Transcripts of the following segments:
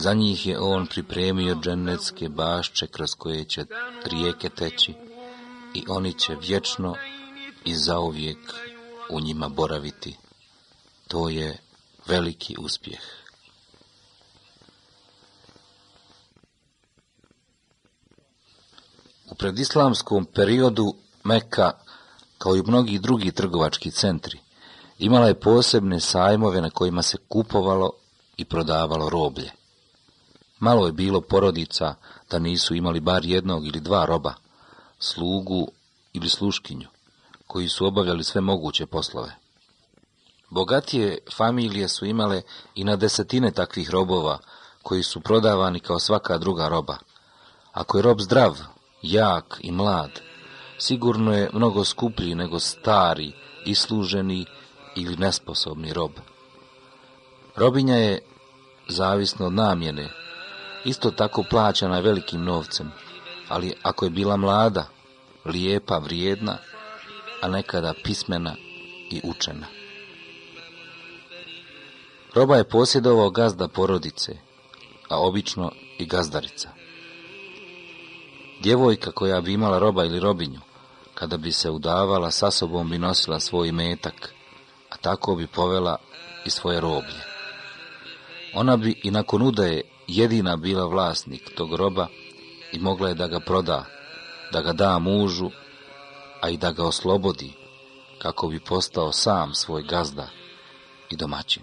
Za njih je on pripremio dženecke bašče kroz koje će rijeke teći i oni će vječno i zauvijek u njima boraviti. To je veliki uspjeh. U predislamskom periodu Meka, kao i mnogi drugi trgovački centri, imala je posebne sajmove na kojima se kupovalo i prodavalo roblje. Malo je bilo porodica da nisu imali bar jednog ili dva roba, slugu ili sluškinju, koji su obavljali sve moguće poslove. Bogatije familije su imale i na desetine takvih robova, koji su prodavani kao svaka druga roba. Ako je rob zdrav, jak i mlad, sigurno je mnogo skuplji nego stari, isluženi ili nesposobni rob. Robinja je, zavisno od namjene, isto tako plaćana velikim novcem, ali ako je bila mlada, lijepa, vrijedna, a nekada pismena i učena. Roba je posjedovao gazda porodice, a obično i gazdarica. Djevojka koja bi imala roba ili robinju, kada bi se udavala, sa sobom bi nosila svoj metak, a tako bi povela i svoje roblje. Ona bi i nakon udaje jedina bila vlasnik tog roba i mogla je da ga proda, da ga da mužu, a i da ga oslobodi, kako bi postao sam svoj gazda i domaćin.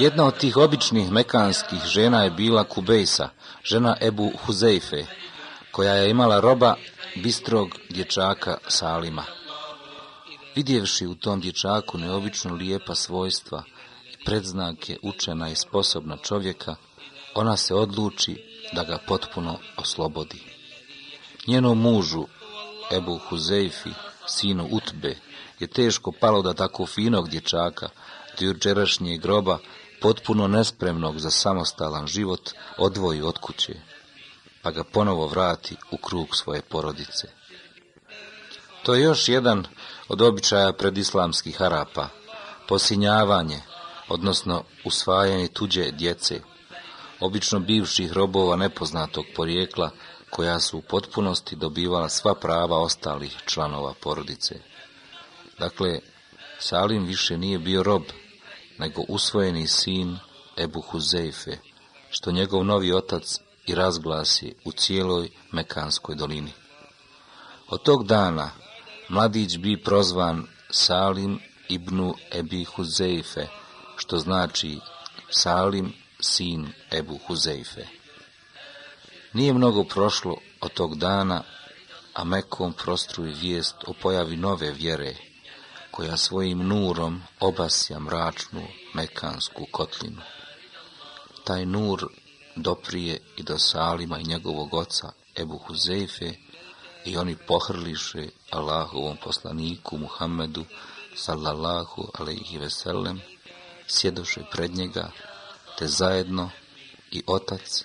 Jedna od tih običnih mekanskih žena je bila Kubejsa, žena Ebu Huzeife, koja je imala roba bistrog dječaka Salima. Vidjevši u tom dječaku neobično lijepa svojstva i predznake učena i sposobna čovjeka, ona se odluči da ga potpuno oslobodi. Njenom mužu, Ebu Huzeifi, sinu Utbe, je teško palo da tako finog dječaka, do groba, potpuno nespremnog za samostalan život, odvoji od kuće, pa ga ponovo vrati u krug svoje porodice. To je još jedan od običaja predislamskih Arapa, posinjavanje, odnosno usvajanje tuđe djece, obično bivših robova nepoznatog porijekla, koja su u potpunosti dobivala sva prava ostalih članova porodice. Dakle, Salim više nije bio rob, nego usvojeni sin Ebu Huzeife, što njegov novi otac i razglasi u cijeloj Mekanskoj dolini. Od tog dana mladić bi prozvan Salim ibn Ebi Huzeife, što znači Salim sin Ebu Huzeife. Nije mnogo prošlo od tog dana, a Mekom prostruji vijest o pojavi nove vjere, koja svojim nurom obasja mračnu mekansku kotlinu. Taj nur doprije i do Salima i njegovog oca Ebu Huzeife i oni pohrliše Allahovom poslaniku Muhammedu sallallahu alaihi veselem, sjedoše pred njega, te zajedno i otac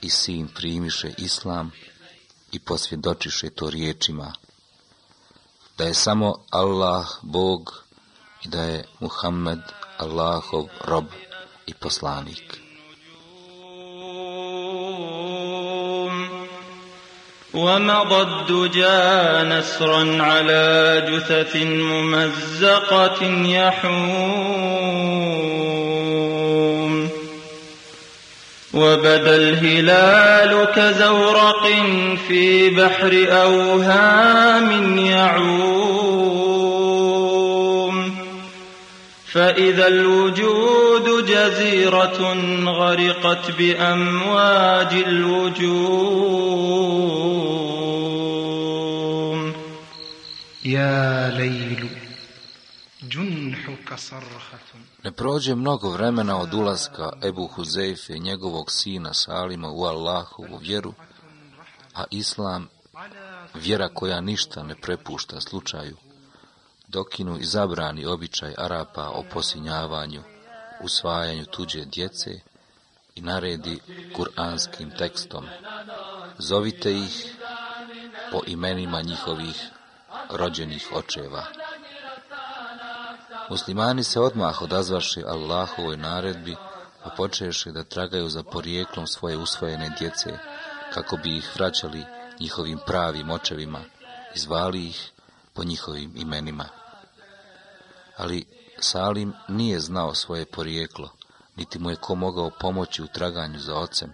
i sin primiše islam i posvjedočiše to riječima, da je samo Allah Bog i da je Muhammed Allahov rob i poslanik. ومضى الدجى نسرا على جثث ممزقة يحوم وبدأ الهلال كزورق في بحر أوهام يعوم. فإذا الوجود جزيرة غرقت بأمواج الوجوم Ne prođe mnogo vremena od ulaska Ebu Huzeife i njegovog sina Salima u Allahovu vjeru, a Islam, vjera koja ništa ne prepušta slučaju, dokinu i zabrani običaj Arapa o posinjavanju, usvajanju tuđe djece i naredi kuranskim tekstom. Zovite ih po imenima njihovih rođenih očeva. Muslimani se odmah odazvaši Allahovoj naredbi, pa počeše da tragaju za porijeklom svoje usvojene djece, kako bi ih vraćali njihovim pravim očevima i zvali ih po njihovim imenima. Ali Salim nije znao svoje porijeklo, niti mu je ko mogao pomoći u traganju za ocem,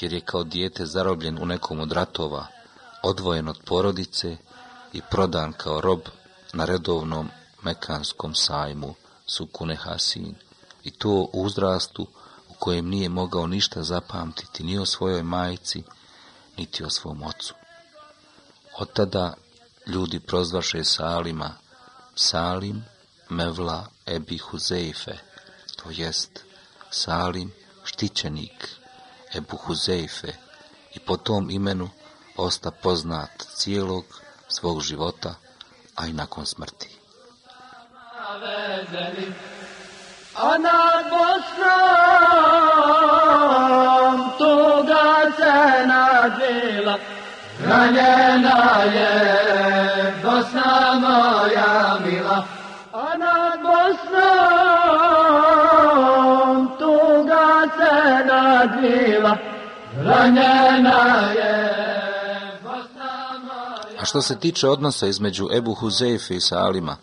jer je kao dijete zarobljen u nekom od ratova, odvojen od porodice i prodan kao rob na redovnom mekanskom sajmu Sukune Hasin, i to u uzrastu u kojem nije mogao ništa zapamtiti ni o svojoj majci, niti o svom ocu. Od tada ljudi prozvaše Salima Salim Mevla Ebi Huzeife, to jest Salim štićenik Ebu Huzeife i po tom imenu osta poznat cijelog svog života, a i nakon smrti. Ana Bosnom, tuga se nadvila, ranjena je Bosna moja mila. Ana Bosnom, tuga se nadvila, ranjena je Bosna A što se tiče odnosa između Ebu Huzeife i Salima,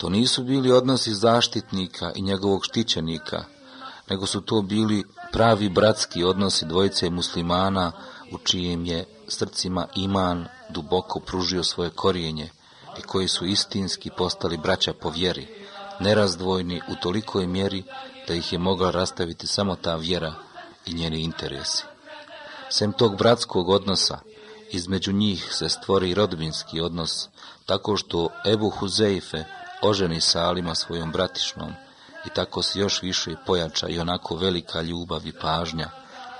to nisu bili odnosi zaštitnika i njegovog štićenika, nego su to bili pravi bratski odnosi dvojice muslimana u čijem je srcima iman duboko pružio svoje korijenje i koji su istinski postali braća po vjeri, nerazdvojni u tolikoj mjeri da ih je mogla rastaviti samo ta vjera i njeni interesi. Sem tog bratskog odnosa, između njih se stvori rodbinski odnos, tako što Ebu Huzeife oženi Salima svojom bratišnom i tako se još više pojača i onako velika ljubav i pažnja,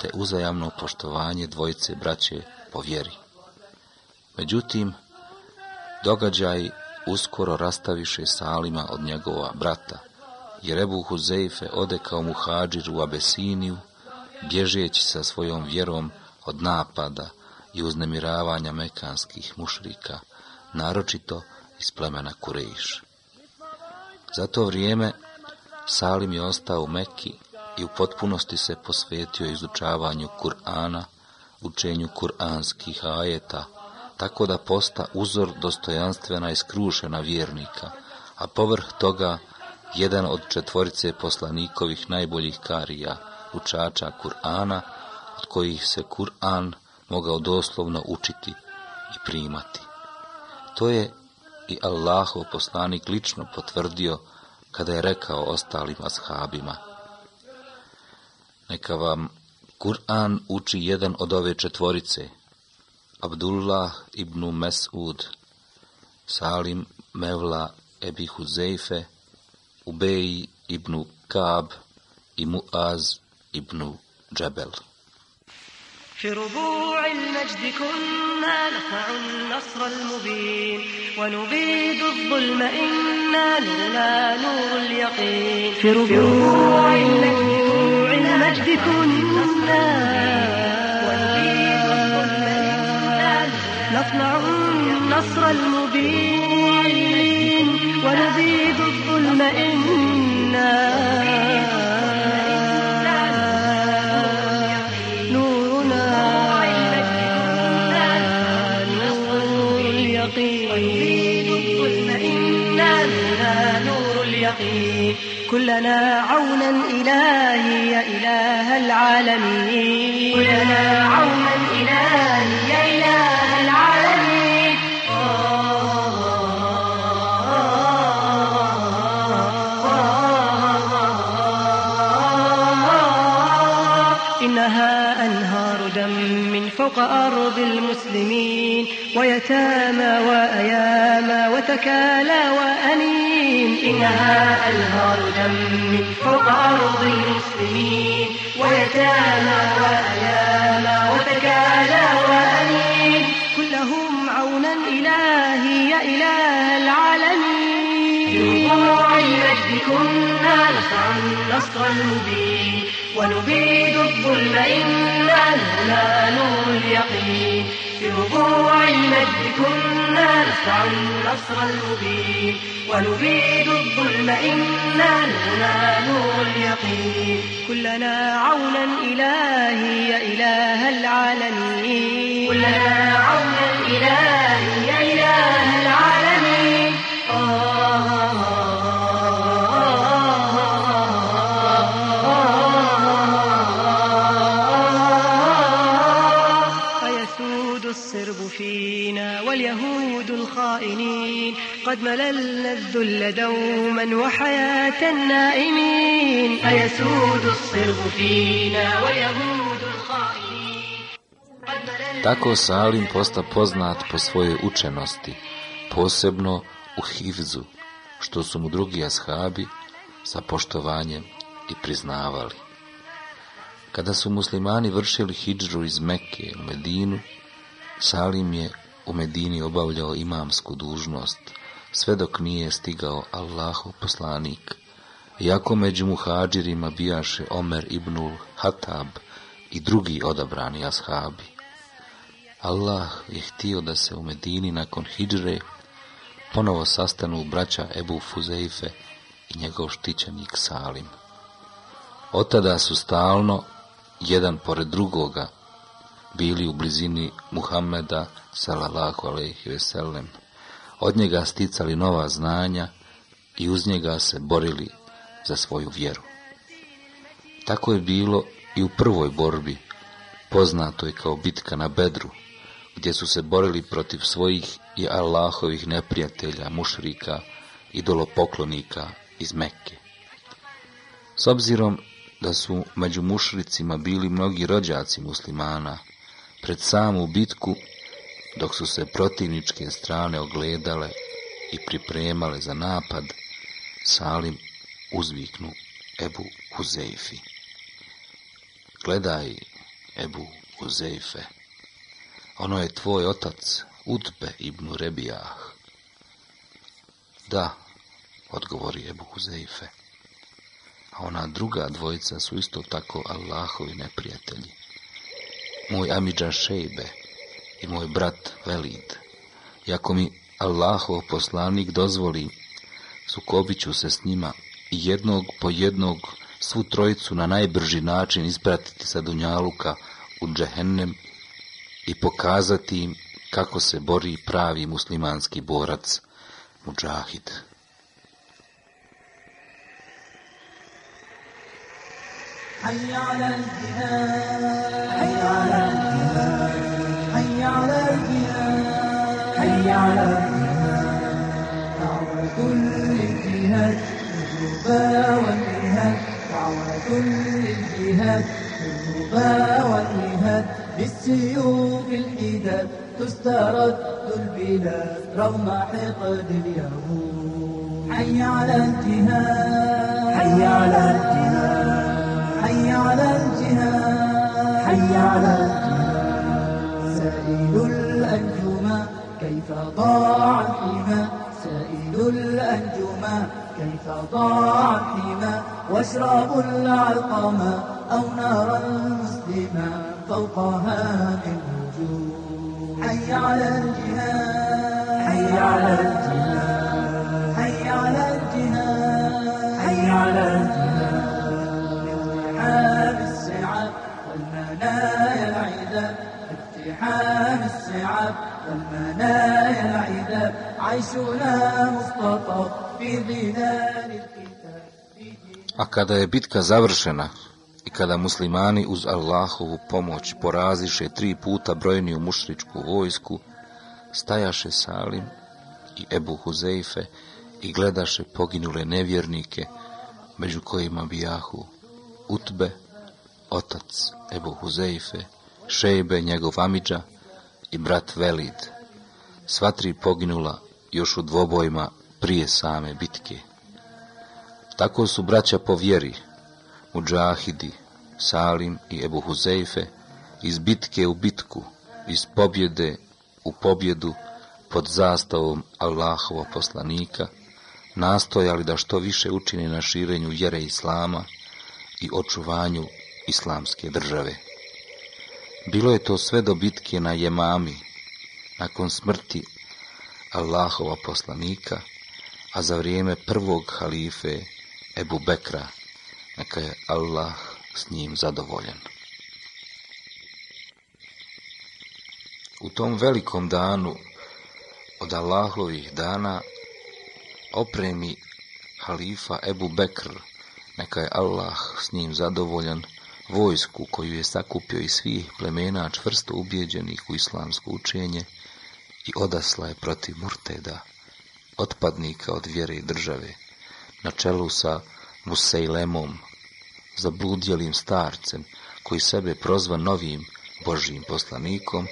te uzajamno poštovanje dvojice braće po vjeri. Međutim, događaj uskoro rastaviše Salima od njegova brata, jer Ebu Huzeife ode kao muhađir u Abesiniju, bježeći sa svojom vjerom od napada i uznemiravanja mekanskih mušrika, naročito iz plemena Kurejiš. Za to vrijeme Salim je ostao u Mekki i u potpunosti se posvetio izučavanju Kur'ana, učenju kur'anskih ajeta, tako da posta uzor dostojanstvena i skrušena vjernika, a povrh toga jedan od četvorice poslanikovih najboljih karija, učača Kur'ana, od kojih se Kur'an mogao doslovno učiti i primati. To je i Allahov poslanik lično potvrdio kada je rekao ostalim ashabima. Neka vam Kur'an uči jedan od ove četvorice, Abdullah ibn Mes'ud, Salim Mevla Ebi Huzeife, Ubej ibn Kab i Muaz ibn Džebel. في ربوع المجد كنا نخع النصر المبين ونبيد الظلم إنا نرنا نور اليقين. في ربوع المجد كنا نصنع النصر المبين ونبيد الظلم إنا إنها أنهار دم من فوق أرض المسلمين ويتامى وأيامى وتكالى وأنين. إنها أنهار دم من فوق أرض المسلمين ويتامى وأيامى وتكالى وأنين. كلهم عونا إلهي يا إله العالمين. بربوع المجد كنا نصنع النصر المبين ونبيد الظلم إنا نور اليقين. في ربوع المجد كنا نصنع النصر المبين. ونبيد الظلم إنا نور اليقين. كلنا عونا إلهي يا إله العالمين. كلنا عونا مللنا الذل دوما وحياة النائمين فيسود الصرب فينا واليهود الخائنين قد مللنا Tako Salim posta poznat po svojoj učenosti, posebno u hivzu, što su mu drugi ashabi sa poštovanjem i priznavali. Kada su muslimani vršili hidžru iz Mekke u Medinu, Salim je u Medini obavljao imamsku dužnost, sve dok nije stigao Allahov poslanik. Iako među muhađirima bijaše Omer ibnul Hatab i drugi odabrani ashabi. Allah je htio da se u Medini nakon hidžre ponovo sastanu braća Ebu Fuzeife i njegov štićenik Salim. Od tada su stalno, jedan pored drugoga, bili u blizini Muhammeda, salallahu alaihi veselem, od njega sticali nova znanja i uz njega se borili za svoju vjeru. Tako je bilo i u prvoj borbi, poznatoj kao bitka na Bedru, gdje su se borili protiv svojih i Allahovih neprijatelja, mušrika, idolopoklonika iz Mekke. S obzirom da su među mušricima bili mnogi rođaci muslimana, pred samu bitku, dok su se protivničke strane ogledale i pripremale za napad, Salim uzviknu Ebu Huzeifi. Gledaj, Ebu Huzeife, ono je tvoj otac, Utbe ibn Rebijah. Da, odgovori Ebu Huzeife. A ona druga dvojica su isto tako Allahovi neprijatelji. Moj Amidža Šejbe i moj brat Velid. Iako mi Allahov poslanik dozvoli, sukobit ću se s njima i jednog po jednog svu trojicu na najbrži način ispratiti sa Dunjaluka u džehennem i pokazati im kako se bori pravi muslimanski borac, muđahid. حي على الجهاد حي على الجهاد على دعوة للجهاد الربا والجهاد دعوة للجهاد الربا والجهاد بالسيوف الحداد تسترد البلاد رغم حقد اليهود. حي على الجهاد. حي على الجهاد. حي على الجهاد. حي على الجهاد. سائل الأنجما كيف ضاع الحمى سائل الأنجما؟ كيف ضاع الحمى واشربوا العلقما أو نارا مسلما فوقها من وجود. حي على الجهاد. حي على الجهاد. حي على الجهاد. حي على الجهاد. اقتحام الصعاب والمنايا العذاب اقتحام الصعاب والمنايا العذاب عيشنا مختطف في ظلال الكتاب A kada je bitka završena i kada muslimani uz Allahovu pomoć poraziše tri puta brojniju mušričku vojsku, stajaše Salim i Ebu Huzeife i gledaše poginule nevjernike, među kojima bijahu Utbe, otac Ebu Huzeife, Šejbe, njegov amidža i brat Velid. Sva tri poginula još u dvobojima prije same bitke. Tako su braća po vjeri, Mudžahidi, Salim i Ebu Huzeife, iz bitke u bitku, iz pobjede u pobjedu, pod zastavom Allahova poslanika, nastojali da što više učine na širenju vjere Islama i očuvanju islamske države. Bilo je to sve do bitke na Jemami, nakon smrti Allahova poslanika, a za vrijeme prvog halife Ebu Bekra, neka je Allah s njim zadovoljan. U tom velikom danu od Allahovih dana opremi halifa Ebu Bekr, neka je Allah s njim zadovoljan, vojsku koju je sakupio iz svih plemena čvrsto ubijeđenih u islamsko učenje i odasla je protiv murteda, otpadnika od vjere i države, na čelu sa Musejlemom, zabludjelim starcem, koji sebe prozva novim Božijim poslanikom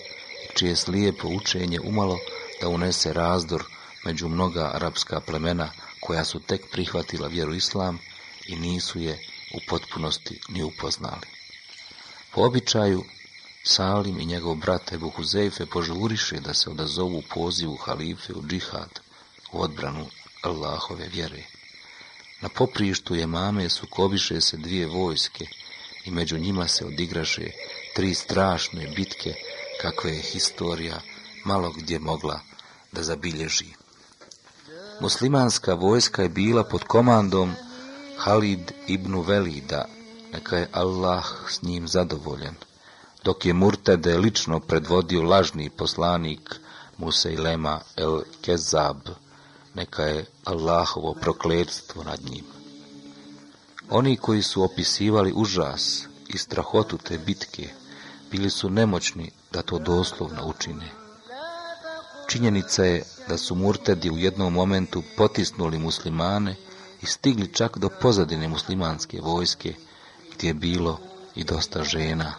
čije slijepo učenje umalo da unese razdor među mnoga arapska plemena koja su tek prihvatila vjeru islam i nisu je u potpunosti ni upoznali. Po običaju, Salim i njegov brat Ebu Huzeife požuriše da se odazovu pozivu halife u džihad, u odbranu Allahove vjere. Na poprištu je mame sukobiše se dvije vojske i među njima se odigraše tri strašne bitke kakve je historija malo gdje mogla da zabilježi. Muslimanska vojska je bila pod komandom Halid ibn Velida, neka je Allah s njim zadovoljan, dok je Murtede lično predvodio lažni poslanik Musejlema el Kezab, neka je Allahovo prokletstvo nad njim. Oni koji su opisivali užas i strahotu te bitke, bili su nemoćni da to doslovno učine. Činjenica je da su murtedi u jednom momentu potisnuli muslimane i stigli čak do pozadine muslimanske vojske, gdje je bilo i dosta žena.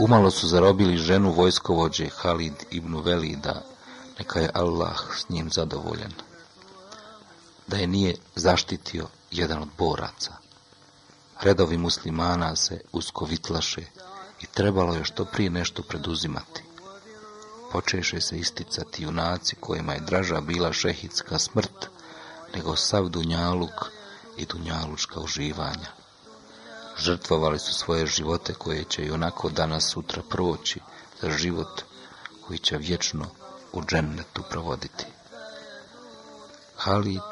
Umalo su zarobili ženu vojskovođe Halid ibn Velida, neka je Allah s njim zadovoljan. Da je nije zaštitio jedan od boraca. Redovi muslimana se uskovitlaše i trebalo je što prije nešto preduzimati. Počeše se isticati junaci kojima je draža bila šehidska smrt, nego sav dunjaluk i dunjalučka uživanja. Žrtvovali su svoje živote koje će i onako danas sutra proći za život koji će vječno u džennetu provoditi. Halid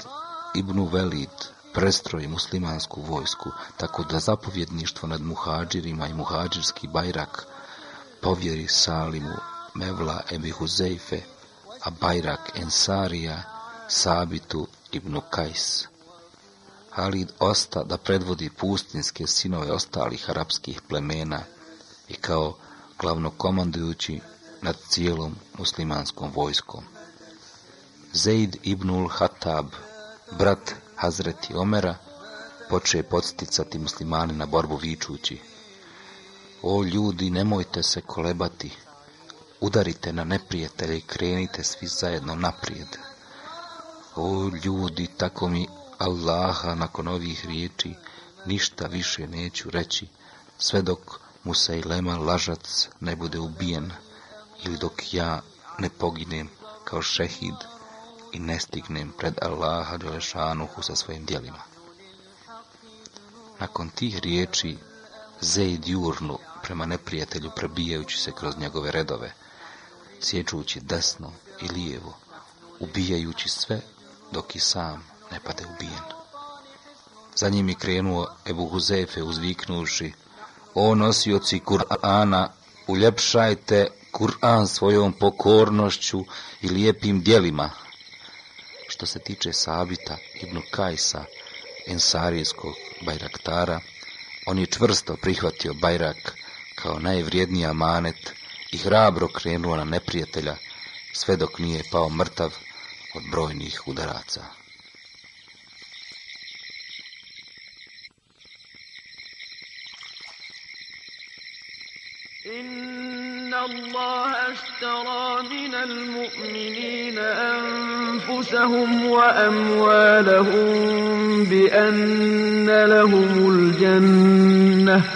ibn Velid prestroji muslimansku vojsku, tako da zapovjedništvo nad muhađirima i muhađirski bajrak povjeri Salimu Mevla Ebi Huzeife, a bajrak Ensarija Sabitu ibn Kajs. Halid osta da predvodi pustinske sinove ostalih arapskih plemena i kao glavnokomandujući nad cijelom muslimanskom vojskom. Zaid ibnul Hatab, brat Hazreti Omera, poče podsticati muslimane na borbu vičući. O ljudi, nemojte se kolebati, udarite na neprijatelje i krenite svi zajedno naprijed. O ljudi, tako mi Allaha nakon ovih riječi ništa više neću reći, sve dok Musajlema lažac ne bude ubijen ili dok ja ne poginem kao šehid i ne stignem pred Allaha Đelešanuhu sa svojim djelima. Nakon tih riječi Zeid jurnu prema neprijatelju prebijajući se kroz njegove redove. sjećući desno i lijevo, ubijajući sve dok i sam ne pade ubijen. Za njim je krenuo Ebu Huzefe uzviknuši, o nosioci Kur'ana, uljepšajte Kur'an svojom pokornošću i lijepim djelima. Što se tiče Sabita ibn Kajsa, ensarijskog bajraktara, on je čvrsto prihvatio bajrak kao najvrijedniji amanet i hrabro krenuo na neprijatelja, sve dok nije pao mrtav od brojnih udaraca. إن الله اشترى من المؤمنين أنفسهم وأموالهم بأن لهم الجنة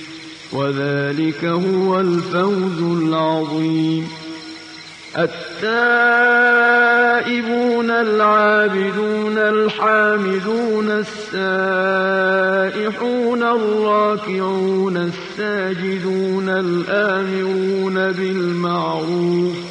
وذلك هو الفوز العظيم. التائبون العابدون الحامدون السائحون الراكعون الساجدون الآمرون بالمعروف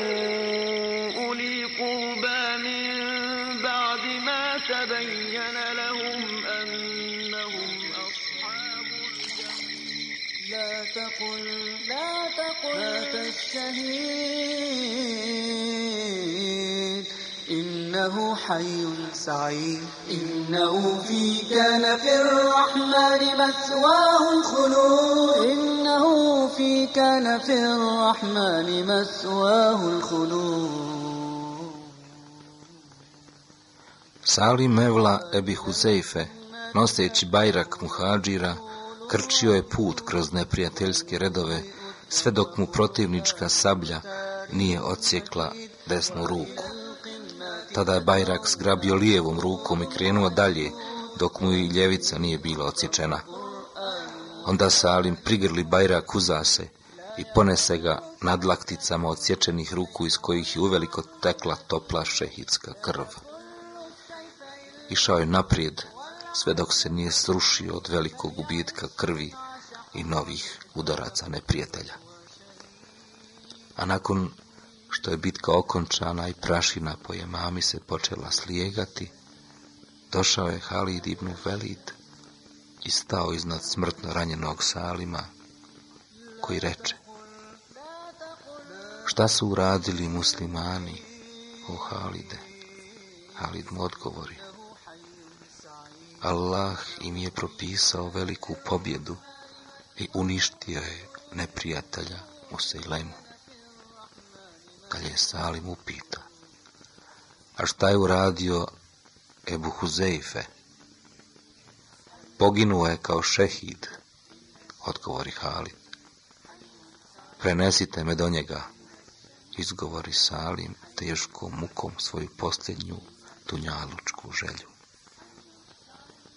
تبين لهم أنهم أصحاب الجحيم لا تقل لا تقل مات الشهيد إنه حي سعيد. إنه في كان في الرحمن مثواه الخلود. إنه في كان في الرحمن مثواه الخلود. Salim Mevla Ebi Huzeife, noseći bajrak muhađira, krčio je put kroz neprijateljske redove, sve dok mu protivnička sablja nije odsjekla desnu ruku. Tada je bajrak zgrabio lijevom rukom i krenuo dalje, dok mu i ljevica nije bila odsječena. Onda Salim prigrli bajrak uzase i ponese ga nad lakticama odsječenih ruku iz kojih je uveliko tekla topla šehidska krv. Išao je naprijed, sve dok se nije srušio od velikog gubitka krvi i novih udaraca neprijatelja. A nakon što je bitka okončana i prašina po jemami se počela slijegati, došao je Halid ibn Velid i stao iznad smrtno ranjenog Salima, koji reče Šta su uradili muslimani, o Halide? Halid mu odgovori Allah im je propisao veliku pobjedu i uništio je neprijatelja u Sejlemu. Kad je Salim upita, a šta je uradio Ebu Huzeife? Poginuo je kao šehid, odgovori Halid. Prenesite me do njega, izgovori Salim teškom mukom svoju posljednju tunjalučku želju.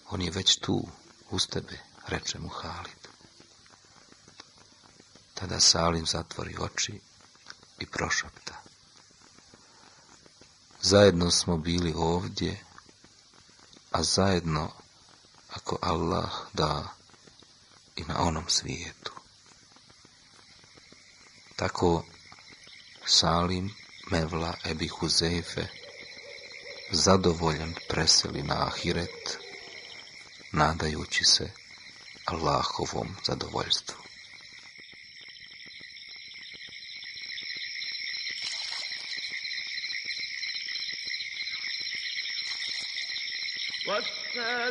On je već tu, uz tebe, reče mu Halid. Tada Salim zatvori oči i prošapta. Zajedno smo bili ovdje, a zajedno, ako Allah da, i na onom svijetu. Tako Salim Mevla Ebi Huzeife zadovoljan preseli na Ahiret, nadajući se Allahovom zadovoljstvu.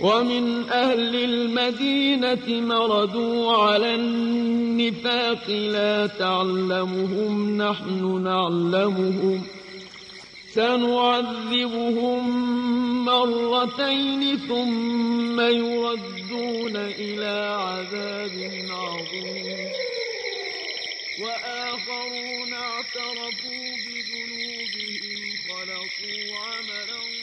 ومن أهل المدينة مردوا على النفاق لا تعلمهم نحن نعلمهم سنعذبهم مرتين ثم يردون إلى عذاب عظيم وآخرون اعترفوا بذنوبهم خلقوا عملا